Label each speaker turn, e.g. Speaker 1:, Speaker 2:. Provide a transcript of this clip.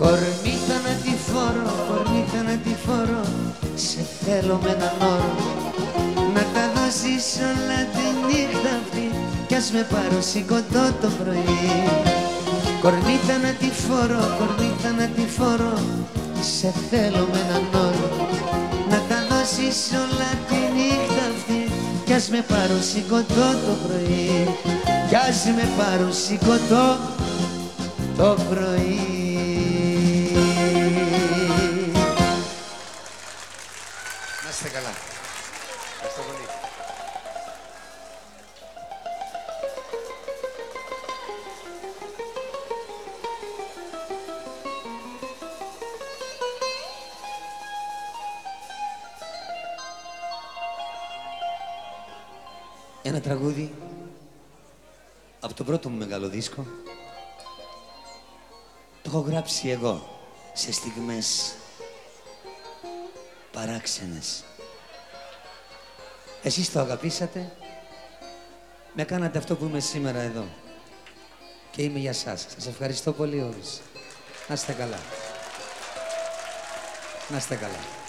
Speaker 1: Κορμί θανατηφόρο, κορμί θανατηφόρο Σε θέλω με έναν όρο. Να τα δώσεις όλα τη νύχτα αυτή Κι ας με πάρω σηκωτό το πρωί. Κορμί θανατηφόρο, κορμί θανατηφόρο Σε θέλω με έναν όρο. Να τα δώσεις όλα τη νύχτα αυτή Κι ας με πάρω σηκωτό το πρωί. Κι ας με πάρω σηκωτό το πρωί
Speaker 2: είστε καλά. Ευχαριστώ πολύ.
Speaker 1: Ένα τραγούδι από το πρώτο μου μεγάλο δίσκο. Το έχω γράψει εγώ σε στιγμές παράξενες. Εσείς το αγαπήσατε, με κάνατε αυτό που είμαι σήμερα εδώ. Και είμαι για σας. Σας ευχαριστώ πολύ όλους. Να είστε καλά. Να είστε καλά.